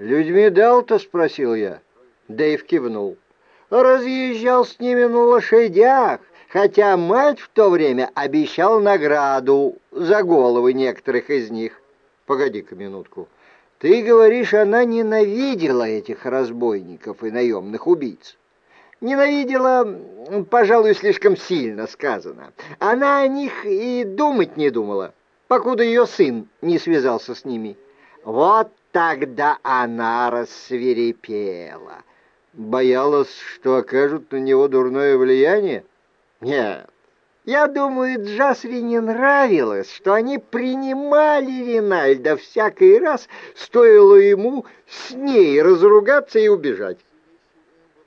«Людьми Делта?» — спросил я. Дэйв кивнул. «Разъезжал с ними на лошадях, хотя мать в то время обещал награду за головы некоторых из них». «Погоди-ка минутку. Ты говоришь, она ненавидела этих разбойников и наемных убийц?» Ненавидела, пожалуй, слишком сильно сказано. Она о них и думать не думала, покуда ее сын не связался с ними. Вот тогда она рассверепела. Боялась, что окажут на него дурное влияние? Нет. Я думаю, Джасри не нравилось, что они принимали Ринальда всякий раз, стоило ему с ней разругаться и убежать.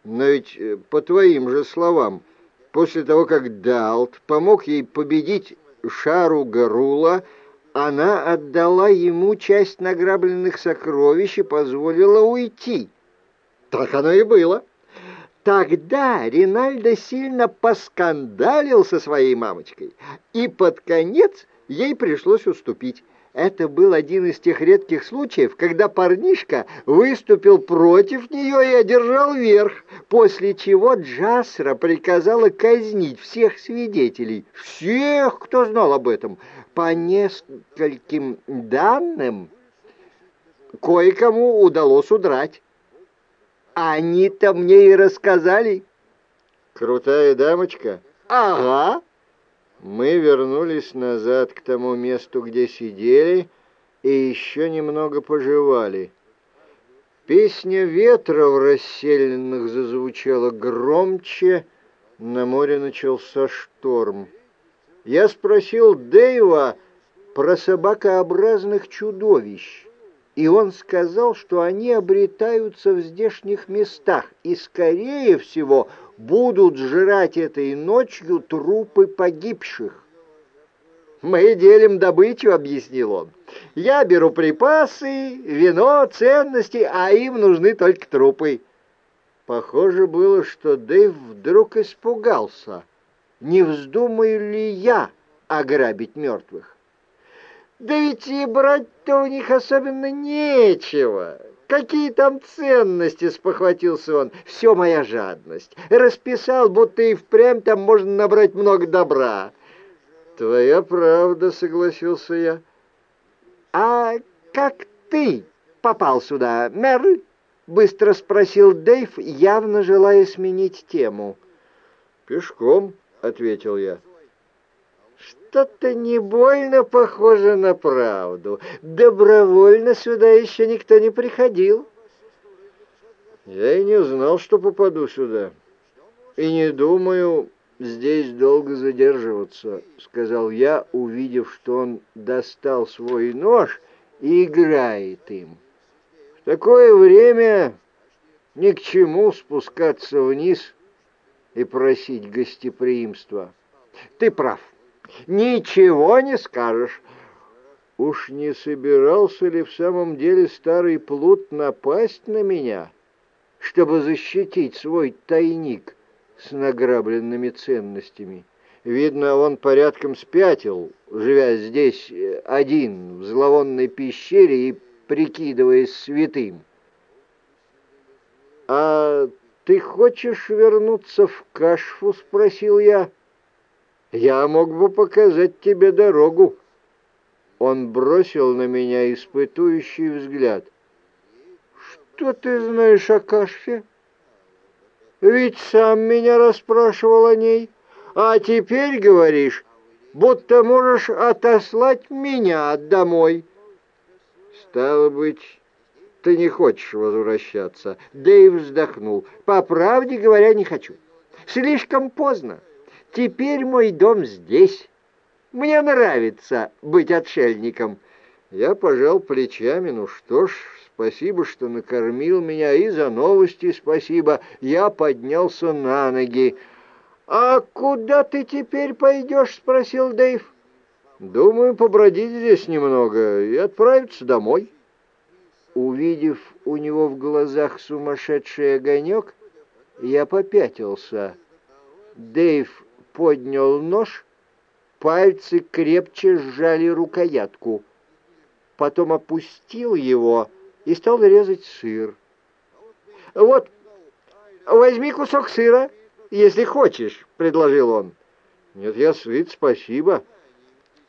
Но ведь, э, по твоим же словам, после того, как Далт помог ей победить Шару Гарула, она отдала ему часть награбленных сокровищ и позволила уйти. Так оно и было. Тогда Ринальдо сильно поскандалил со своей мамочкой, и под конец ей пришлось уступить. Это был один из тех редких случаев, когда парнишка выступил против нее и одержал верх, после чего Джасра приказала казнить всех свидетелей, всех, кто знал об этом. По нескольким данным, кое-кому удалось удрать. Они-то мне и рассказали. Крутая дамочка? Ага. Мы вернулись назад к тому месту, где сидели, и еще немного пожевали. Песня ветра в расселенных зазвучала громче, на море начался шторм. Я спросил Дэйва про собакообразных чудовищ, и он сказал, что они обретаются в здешних местах и, скорее всего, будут жрать этой ночью трупы погибших. «Мы делим добычу», — объяснил он. «Я беру припасы, вино, ценности, а им нужны только трупы». Похоже было, что Дэйв вдруг испугался. Не вздумаю ли я ограбить мертвых? Да ведь и брать-то у них особенно нечего. Какие там ценности, спохватился он. Все моя жадность. Расписал, будто и впрямь там можно набрать много добра. Твоя правда, согласился я. А как ты попал сюда, мэр? Быстро спросил Дэйв, явно желая сменить тему. Пешком, ответил я. Что-то не больно похоже на правду. Добровольно сюда еще никто не приходил. Я и не знал, что попаду сюда. И не думаю здесь долго задерживаться, сказал я, увидев, что он достал свой нож и играет им. В такое время ни к чему спускаться вниз и просить гостеприимства. Ты прав. Ничего не скажешь. Уж не собирался ли в самом деле старый плут напасть на меня, чтобы защитить свой тайник с награбленными ценностями? Видно, он порядком спятил, живя здесь э, один, в зловонной пещере и прикидываясь святым. «А ты хочешь вернуться в Кашфу?» — спросил я. Я мог бы показать тебе дорогу. Он бросил на меня испытующий взгляд. Что ты знаешь о Кашфе? Ведь сам меня расспрашивал о ней. А теперь говоришь, будто можешь отослать меня домой. Стало быть, ты не хочешь возвращаться. Дэйв вздохнул. По правде говоря, не хочу. Слишком поздно. Теперь мой дом здесь. Мне нравится быть отшельником. Я пожал плечами. Ну что ж, спасибо, что накормил меня, и за новости спасибо. Я поднялся на ноги. «А куда ты теперь пойдешь?» — спросил Дэйв. «Думаю, побродить здесь немного и отправиться домой». Увидев у него в глазах сумасшедший огонек, я попятился. Дэйв поднял нож, пальцы крепче сжали рукоятку. Потом опустил его и стал резать сыр. «Вот, возьми кусок сыра, если хочешь», — предложил он. «Нет, я сыт, спасибо».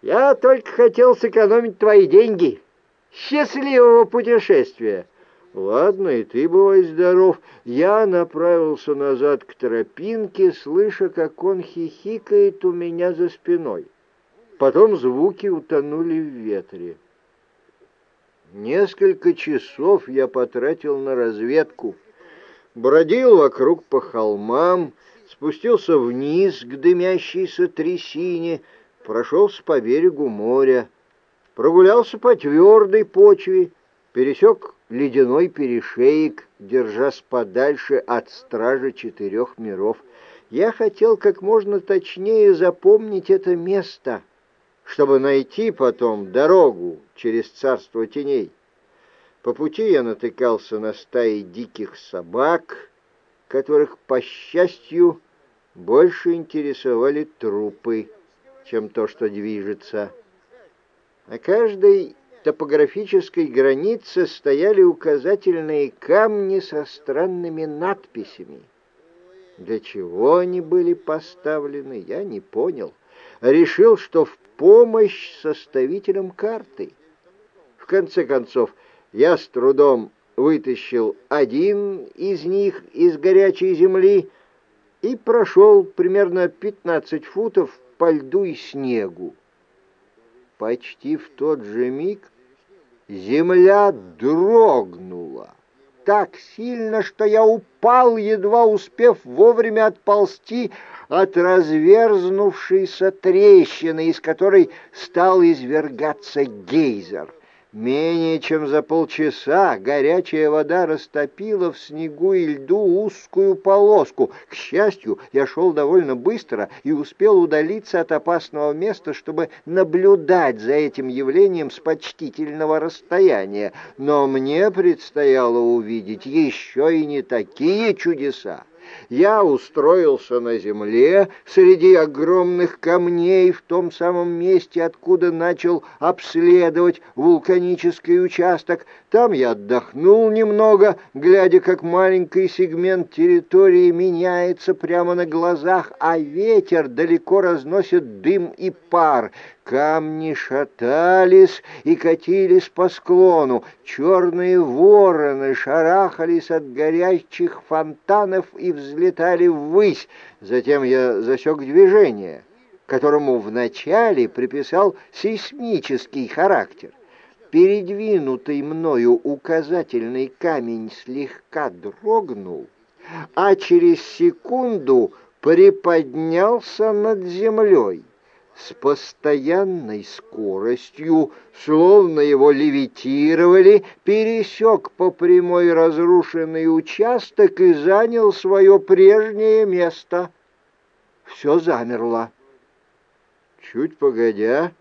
«Я только хотел сэкономить твои деньги. Счастливого путешествия!» «Ладно, и ты бывай здоров». Я направился назад к тропинке, слыша, как он хихикает у меня за спиной. Потом звуки утонули в ветре. Несколько часов я потратил на разведку. Бродил вокруг по холмам, спустился вниз к дымящейся трясине, прошелся по берегу моря, прогулялся по твердой почве, пересек ледяной перешеек, держась подальше от стражи четырех миров. Я хотел как можно точнее запомнить это место, чтобы найти потом дорогу через царство теней. По пути я натыкался на стаи диких собак, которых, по счастью, больше интересовали трупы, чем то, что движется. На каждой топографической границе стояли указательные камни со странными надписями. Для чего они были поставлены, я не понял. Решил, что в помощь составителям карты. В конце концов, я с трудом вытащил один из них из горячей земли и прошел примерно 15 футов по льду и снегу. Почти в тот же миг земля дрогнула так сильно, что я упал, едва успев вовремя отползти от разверзнувшейся трещины, из которой стал извергаться гейзер — Менее чем за полчаса горячая вода растопила в снегу и льду узкую полоску. К счастью, я шел довольно быстро и успел удалиться от опасного места, чтобы наблюдать за этим явлением с почтительного расстояния. Но мне предстояло увидеть еще и не такие чудеса я устроился на земле среди огромных камней в том самом месте, откуда начал обследовать вулканический участок. Там я отдохнул немного, глядя, как маленький сегмент территории меняется прямо на глазах, а ветер далеко разносит дым и пар. Камни шатались и катились по склону. Черные вороны шарахались от горячих фонтанов и взлетали ввысь. Затем я засек движение, которому вначале приписал сейсмический характер. Передвинутый мною указательный камень слегка дрогнул, а через секунду приподнялся над землей с постоянной скоростью, словно его левитировали, пересек по прямой разрушенный участок и занял свое прежнее место. Все замерло. Чуть погодя,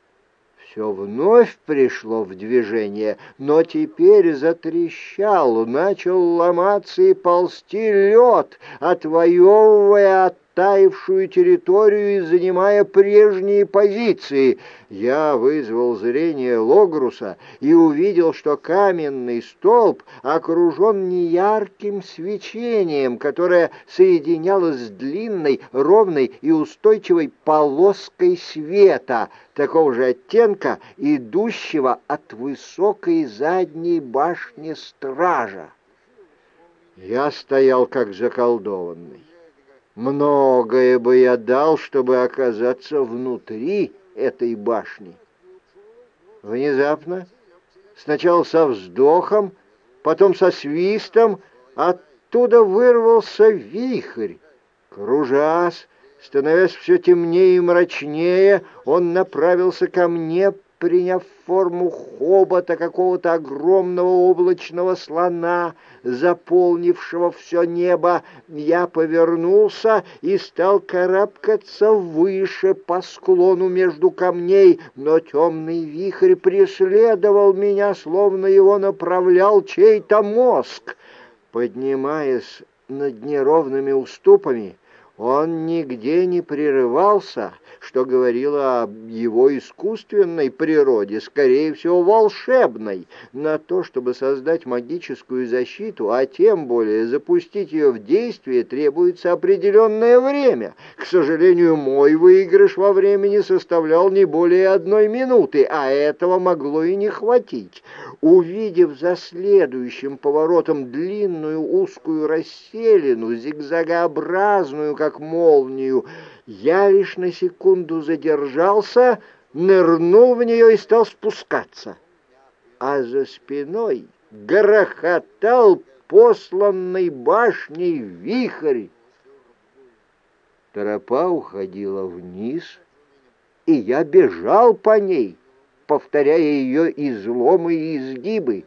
все вновь пришло в движение, но теперь затрещал, начал ломаться и ползти лед, отвоевывая от оттаившую территорию и занимая прежние позиции. Я вызвал зрение Логруса и увидел, что каменный столб окружен неярким свечением, которое соединялось с длинной, ровной и устойчивой полоской света, такого же оттенка, идущего от высокой задней башни стража. Я стоял как заколдованный. Многое бы я дал, чтобы оказаться внутри этой башни. Внезапно, сначала со вздохом, потом со свистом, оттуда вырвался вихрь. Кружась, становясь все темнее и мрачнее, он направился ко мне, приняв форму хобота какого-то огромного облачного слона, заполнившего все небо, я повернулся и стал карабкаться выше по склону между камней, но темный вихрь преследовал меня, словно его направлял чей-то мозг. Поднимаясь над неровными уступами, он нигде не прерывался, что говорило о его искусственной природе, скорее всего, волшебной. На то, чтобы создать магическую защиту, а тем более запустить ее в действие, требуется определенное время. К сожалению, мой выигрыш во времени составлял не более одной минуты, а этого могло и не хватить. Увидев за следующим поворотом длинную узкую расселину, зигзагообразную, как молнию, я лишь на секунду задержался, нырнул в нее и стал спускаться. А за спиной грохотал посланный башней вихрь. Тропа уходила вниз, и я бежал по ней, повторяя ее изломы и изгибы.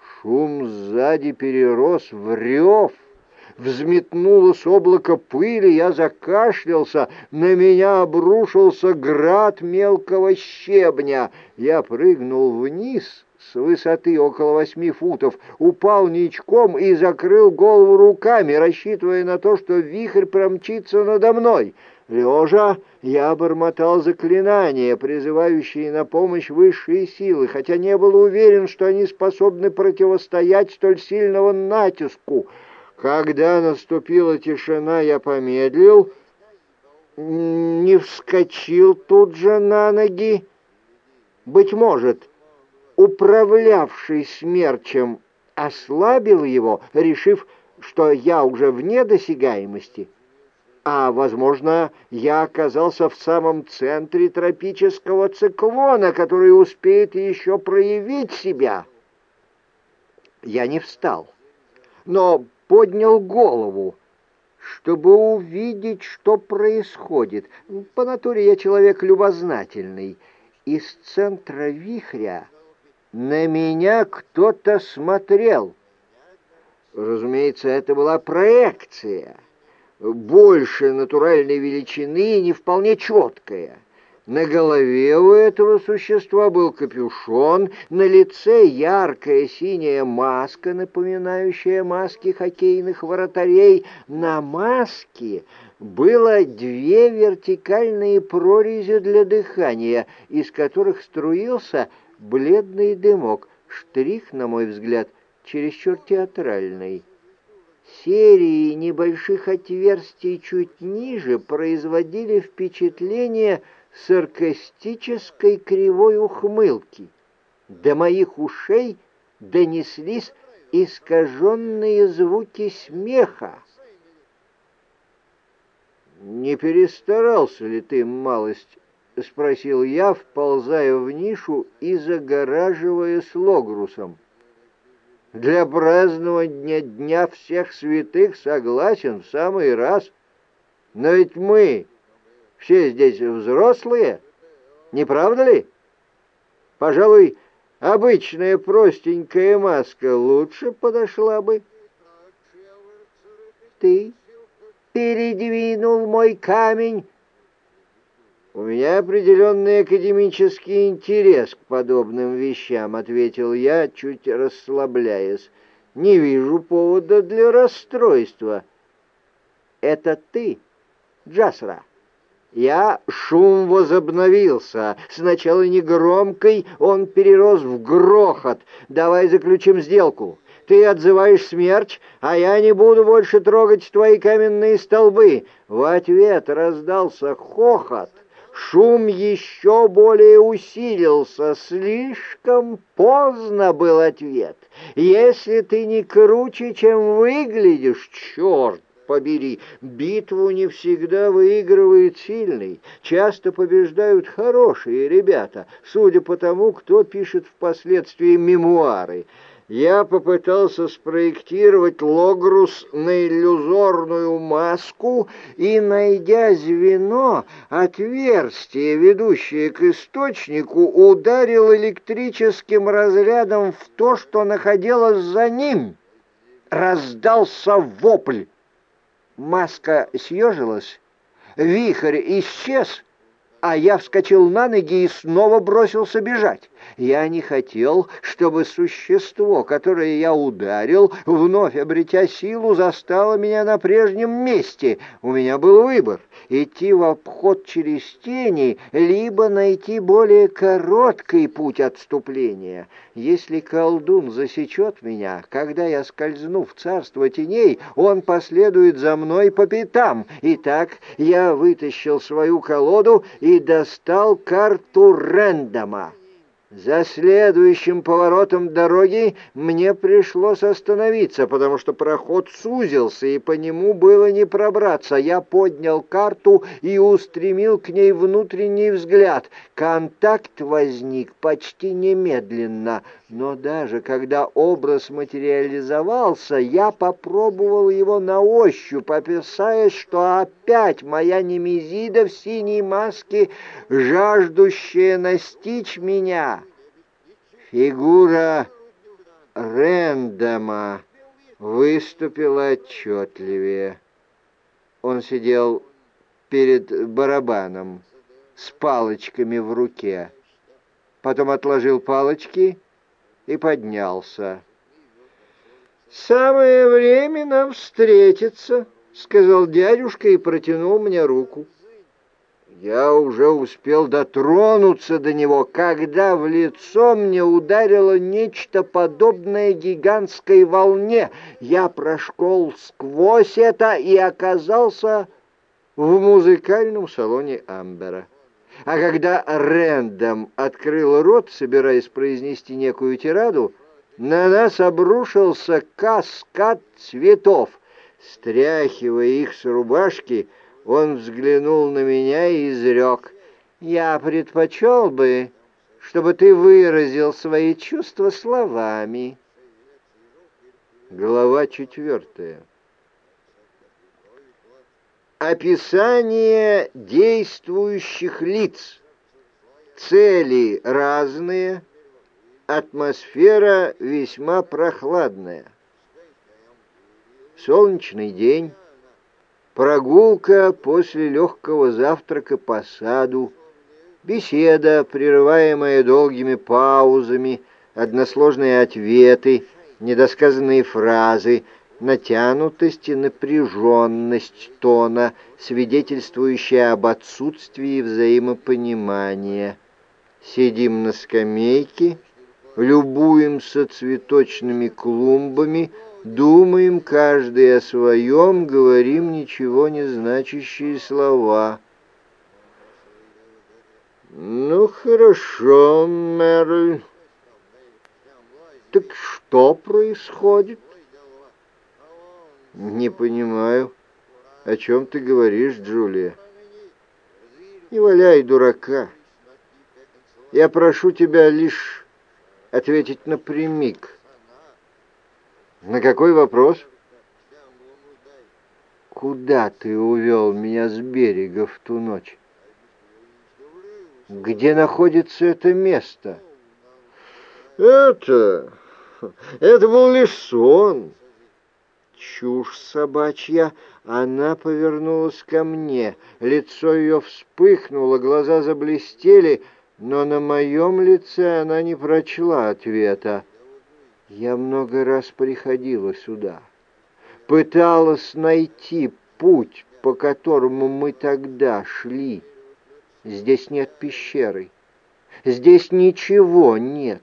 Шум сзади перерос в рев, взметнулось облако пыли, я закашлялся, на меня обрушился град мелкого щебня. Я прыгнул вниз с высоты около восьми футов, упал ничком и закрыл голову руками, рассчитывая на то, что вихрь промчится надо мной. Лежа, я бормотал заклинания, призывающие на помощь высшие силы, хотя не был уверен, что они способны противостоять столь сильного натиску — когда наступила тишина, я помедлил, не вскочил тут же на ноги. Быть может, управлявший смерчем ослабил его, решив, что я уже вне досягаемости. А, возможно, я оказался в самом центре тропического циклона, который успеет еще проявить себя. Я не встал, но поднял голову, чтобы увидеть, что происходит. По натуре я человек любознательный. Из центра вихря на меня кто-то смотрел. Разумеется, это была проекция, больше натуральной величины и не вполне четкая. На голове у этого существа был капюшон, на лице яркая синяя маска, напоминающая маски хоккейных вратарей. На маске было две вертикальные прорези для дыхания, из которых струился бледный дымок. Штрих, на мой взгляд, чересчур театральный. Серии небольших отверстий чуть ниже производили впечатление саркастической кривой ухмылки. До моих ушей донеслись искаженные звуки смеха. «Не перестарался ли ты, малость?» — спросил я, вползая в нишу и загораживая с логрусом. «Для празднования Дня всех святых согласен в самый раз. Но ведь мы все здесь взрослые, не правда ли? Пожалуй, обычная простенькая маска лучше подошла бы. Ты передвинул мой камень. У меня определенный академический интерес к подобным вещам, ответил я, чуть расслабляясь. Не вижу повода для расстройства. Это ты, Джасра. Я шум возобновился. Сначала негромкий, он перерос в грохот. Давай заключим сделку. Ты отзываешь смерть, а я не буду больше трогать твои каменные столбы. В ответ раздался хохот. Шум еще более усилился. Слишком поздно был ответ. Если ты не круче, чем выглядишь, черт, побери, битву не всегда выигрывает сильный, часто побеждают хорошие ребята, судя по тому, кто пишет впоследствии мемуары. Я попытался спроектировать логрус на иллюзорную маску и, найдя звено, отверстие, ведущее к источнику, ударил электрическим разрядом в то, что находилось за ним. Раздался вопль. Маска съежилась, вихрь исчез, а я вскочил на ноги и снова бросился бежать. Я не хотел, чтобы существо, которое я ударил, вновь обретя силу, застало меня на прежнем месте. У меня был выбор — идти в обход через тени, либо найти более короткий путь отступления. Если колдун засечет меня, когда я скользну в царство теней, он последует за мной по пятам. Итак, я вытащил свою колоду и достал карту Рэндома. За следующим поворотом дороги мне пришлось остановиться, потому что проход сузился, и по нему было не пробраться. Я поднял карту и устремил к ней внутренний взгляд. Контакт возник почти немедленно, но даже когда образ материализовался, я попробовал его на ощупь, опасаясь, что опять моя немезида в синей маске, жаждущая настичь меня. Фигура Рэндома выступила отчетливее. Он сидел перед барабаном с палочками в руке. Потом отложил палочки и поднялся. «Самое время нам встретиться», — сказал дядюшка и протянул мне руку. Я уже успел дотронуться до него, когда в лицо мне ударило нечто подобное гигантской волне. Я прошел сквозь это и оказался в музыкальном салоне Амбера. А когда Рэндом открыл рот, собираясь произнести некую тираду, на нас обрушился каскад цветов. Стряхивая их с рубашки, он взглянул на меня и изрек. «Я предпочел бы, чтобы ты выразил свои чувства словами». Глава четвертая. Описание действующих лиц. Цели разные, атмосфера весьма прохладная. Солнечный день, прогулка после легкого завтрака по саду, беседа, прерываемая долгими паузами, односложные ответы, недосказанные фразы, натянутость и напряженность тона, свидетельствующая об отсутствии взаимопонимания. Сидим на скамейке, любуемся цветочными клумбами, думаем каждый о своем, говорим ничего не значащие слова. «Ну, хорошо, Мерль. Так что происходит?» «Не понимаю, о чем ты говоришь, Джулия?» «Не валяй дурака. Я прошу тебя лишь ответить напрямик». «На какой вопрос?» «Куда ты увел меня с берега в ту ночь?» «Где находится это место?» «Это... это был лишь сон». Чушь собачья. Она повернулась ко мне. Лицо ее вспыхнуло, глаза заблестели, но на моем лице она не прочла ответа. Я много раз приходила сюда, пыталась найти путь, по которому мы тогда шли. Здесь нет пещеры, здесь ничего нет.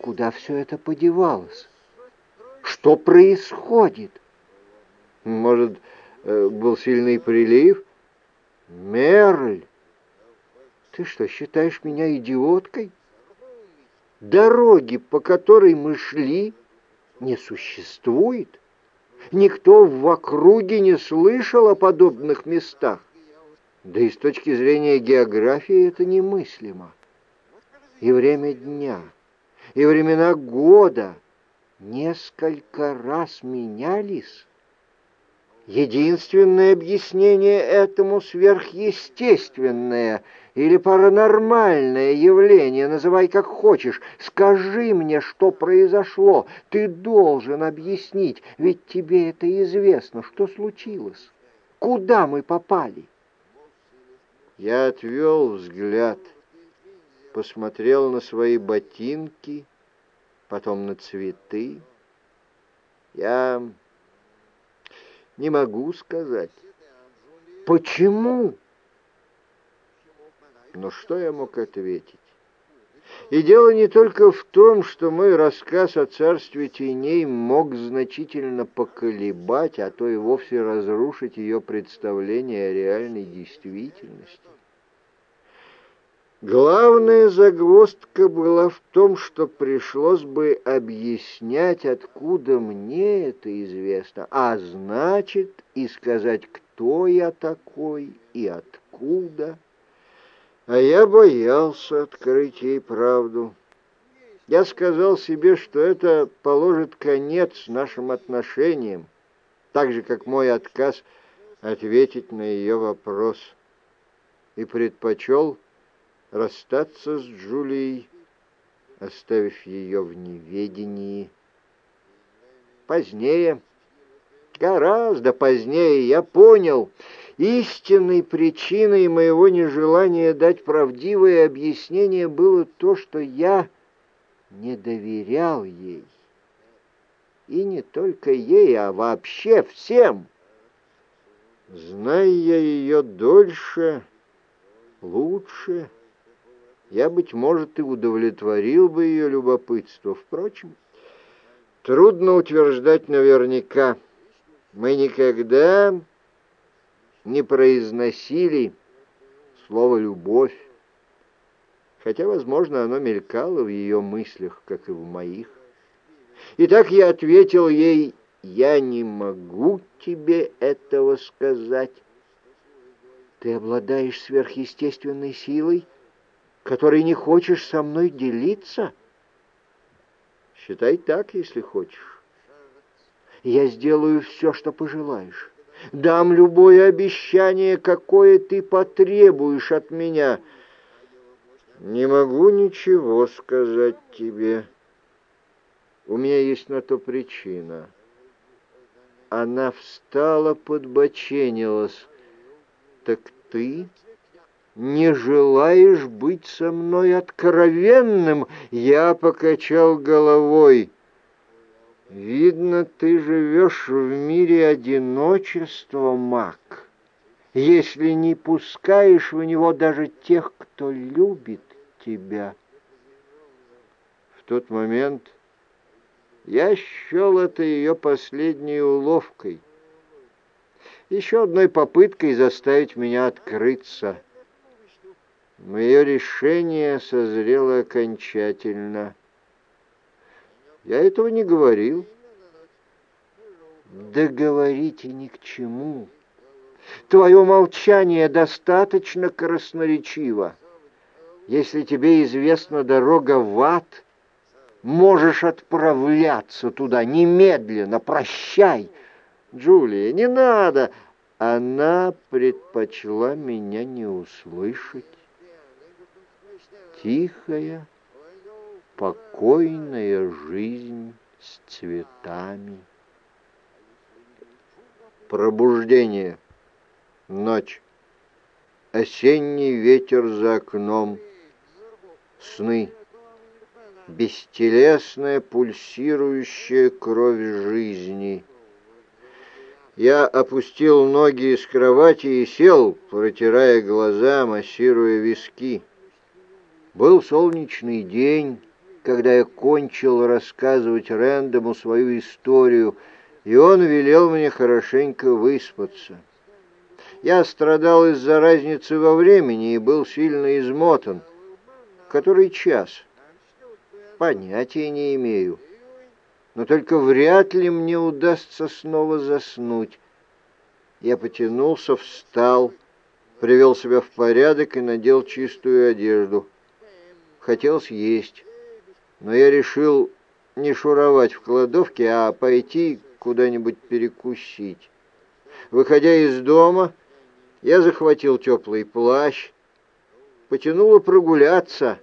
Куда все это подевалось? Что происходит? Может, э, был сильный прилив? Мерль, ты что, считаешь меня идиоткой? Дороги, по которой мы шли, не существует. Никто в округе не слышал о подобных местах. Да и с точки зрения географии это немыслимо. И время дня, и времена года — несколько раз менялись. Единственное объяснение этому сверхъестественное или паранормальное явление, называй как хочешь. Скажи мне, что произошло. Ты должен объяснить, ведь тебе это известно, что случилось. Куда мы попали? Я отвел взгляд. посмотрел на свои ботинки, потом на цветы. Я не могу сказать, почему. Но что я мог ответить? И дело не только в том, что мой рассказ о царстве теней мог значительно поколебать, а то и вовсе разрушить ее представление о реальной действительности. Главная загвоздка была в том, что пришлось бы объяснять, откуда мне это известно, а значит и сказать, кто я такой и откуда. А я боялся открыть ей правду. Я сказал себе, что это положит конец нашим отношениям, так же, как мой отказ ответить на ее вопрос, и предпочел расстаться с Джулией, оставив ее в неведении. Позднее, гораздо позднее, я понял — Истинной причиной моего нежелания дать правдивое объяснение было то, что я не доверял ей. И не только ей, а вообще всем. Зная ее дольше, лучше, я, быть может, и удовлетворил бы ее любопытство. Впрочем, трудно утверждать наверняка. Мы никогда не произносили слово «любовь», хотя, возможно, оно мелькало в ее мыслях, как и в моих. И так я ответил ей, «Я не могу тебе этого сказать. Ты обладаешь сверхъестественной силой, которой не хочешь со мной делиться?» «Считай так, если хочешь. Я сделаю все, что пожелаешь» дам любое обещание, какое ты потребуешь от меня. Не могу ничего сказать тебе. У меня есть на то причина. Она встала, подбоченилась. Так ты не желаешь быть со мной откровенным? Я покачал головой. Видно, ты живешь в мире одиночества, маг, если не пускаешь в него даже тех, кто любит тебя. В тот момент я счел это ее последней уловкой, еще одной попыткой заставить меня открыться. Мое решение созрело окончательно — я этого не говорил. Да говорите ни к чему. Твое молчание достаточно красноречиво. Если тебе известна дорога в ад, можешь отправляться туда немедленно. Прощай. Джулия, не надо. Она предпочла меня не услышать. Тихая, спокойная жизнь с цветами. Пробуждение. Ночь. Осенний ветер за окном. Сны. Бестелесная пульсирующая кровь жизни. Я опустил ноги из кровати и сел, протирая глаза, массируя виски. Был солнечный день, когда я кончил рассказывать Рэндому свою историю, и он велел мне хорошенько выспаться. Я страдал из-за разницы во времени и был сильно измотан. Который час? Понятия не имею. Но только вряд ли мне удастся снова заснуть. Я потянулся, встал, привел себя в порядок и надел чистую одежду. Хотел съесть но я решил не шуровать в кладовке, а пойти куда-нибудь перекусить. Выходя из дома, я захватил теплый плащ, потянуло прогуляться,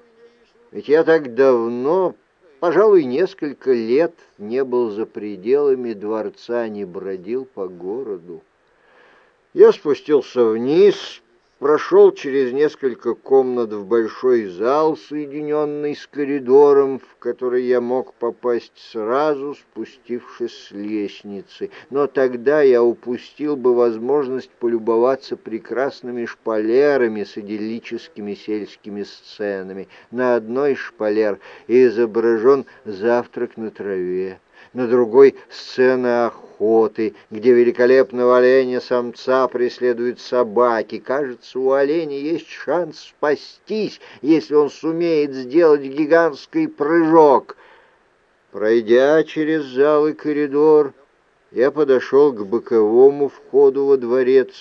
ведь я так давно, пожалуй, несколько лет не был за пределами дворца, не бродил по городу. Я спустился вниз, прошел через несколько комнат в большой зал, соединенный с коридором, в который я мог попасть сразу, спустившись с лестницы. Но тогда я упустил бы возможность полюбоваться прекрасными шпалерами с идиллическими сельскими сценами. На одной шпалер изображен завтрак на траве на другой — сцена охоты, где великолепного оленя-самца преследуют собаки. Кажется, у оленя есть шанс спастись, если он сумеет сделать гигантский прыжок. Пройдя через зал и коридор, я подошел к боковому входу во дворец,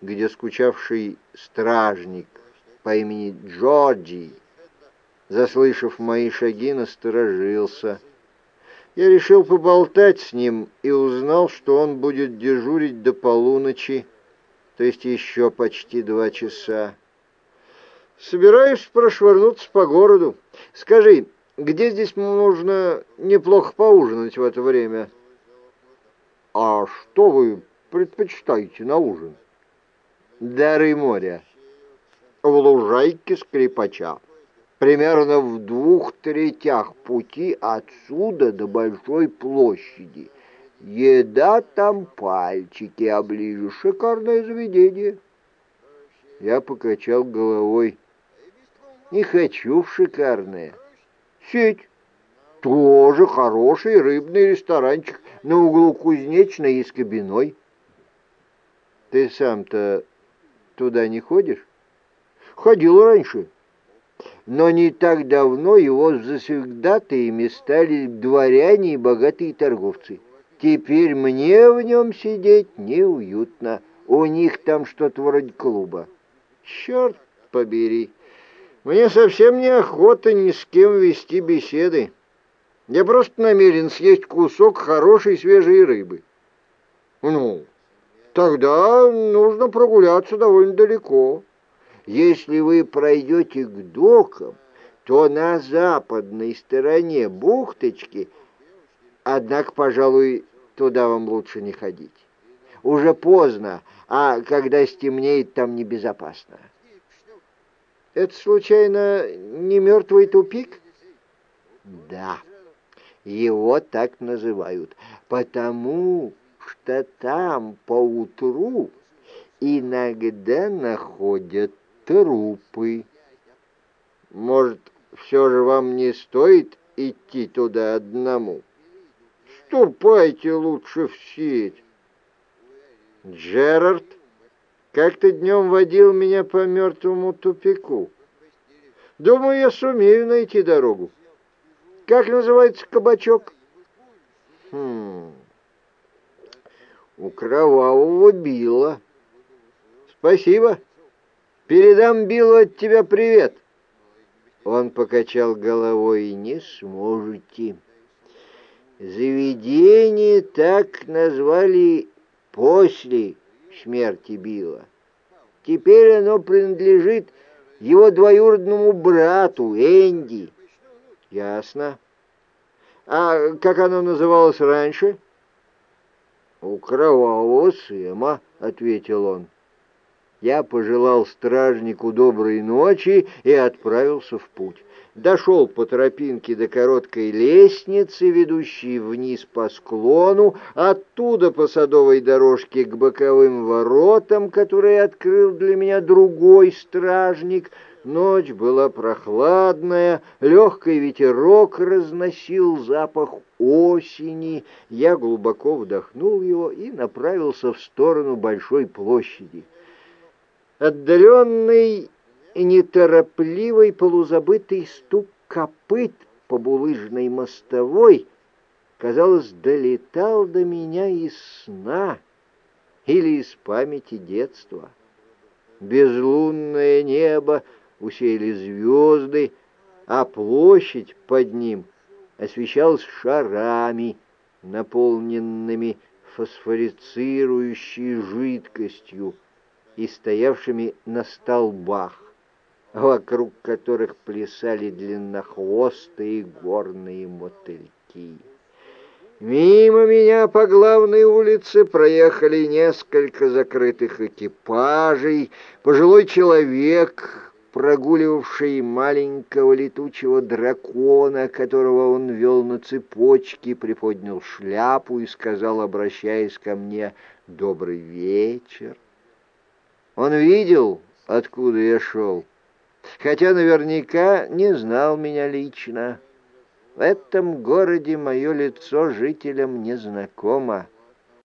где скучавший стражник по имени Джорджи, заслышав мои шаги, насторожился — я решил поболтать с ним и узнал, что он будет дежурить до полуночи, то есть еще почти два часа. Собираюсь прошвырнуться по городу. Скажи, где здесь можно неплохо поужинать в это время? А что вы предпочитаете на ужин? Дары моря. В лужайке скрипача примерно в двух третях пути отсюда до большой площади. Еда там пальчики оближешь, шикарное заведение. Я покачал головой. Не хочу в шикарное. Сеть. Тоже хороший рыбный ресторанчик на углу Кузнечной и Скобиной. Ты сам-то туда не ходишь? Ходил раньше но не так давно его завсегдатаями стали дворяне и богатые торговцы. Теперь мне в нем сидеть неуютно. У них там что-то вроде клуба. Черт побери, мне совсем неохота ни с кем вести беседы. Я просто намерен съесть кусок хорошей свежей рыбы. Ну, тогда нужно прогуляться довольно далеко. Если вы пройдете к докам, то на западной стороне бухточки, однако, пожалуй, туда вам лучше не ходить. Уже поздно, а когда стемнеет, там небезопасно. Это, случайно, не мертвый тупик? Да, его так называют, потому что там поутру иногда находят трупы. Может, все же вам не стоит идти туда одному? Ступайте лучше в сеть. Джерард, как ты днем водил меня по мертвому тупику? Думаю, я сумею найти дорогу. Как называется кабачок? Хм... У кровавого Билла. Спасибо. Передам Биллу от тебя привет. Он покачал головой. Не сможете. Заведение так назвали после смерти Билла. Теперь оно принадлежит его двоюродному брату Энди. Ясно. А как оно называлось раньше? У кровавого Сэма, ответил он. Я пожелал стражнику доброй ночи и отправился в путь. Дошел по тропинке до короткой лестницы, ведущей вниз по склону, оттуда по садовой дорожке к боковым воротам, которые открыл для меня другой стражник. Ночь была прохладная, легкий ветерок разносил запах осени. Я глубоко вдохнул его и направился в сторону большой площади. Отдаленный и неторопливый полузабытый стук копыт по булыжной мостовой, казалось, долетал до меня из сна или из памяти детства. Безлунное небо усеяли звезды, а площадь под ним освещалась шарами, наполненными фосфорицирующей жидкостью, и стоявшими на столбах, вокруг которых плясали длиннохвостые горные мотыльки. Мимо меня по главной улице проехали несколько закрытых экипажей. Пожилой человек, прогуливавший маленького летучего дракона, которого он вел на цепочке, приподнял шляпу и сказал, обращаясь ко мне, «Добрый вечер». Он видел, откуда я шел, хотя наверняка не знал меня лично. В этом городе мое лицо жителям не знакомо.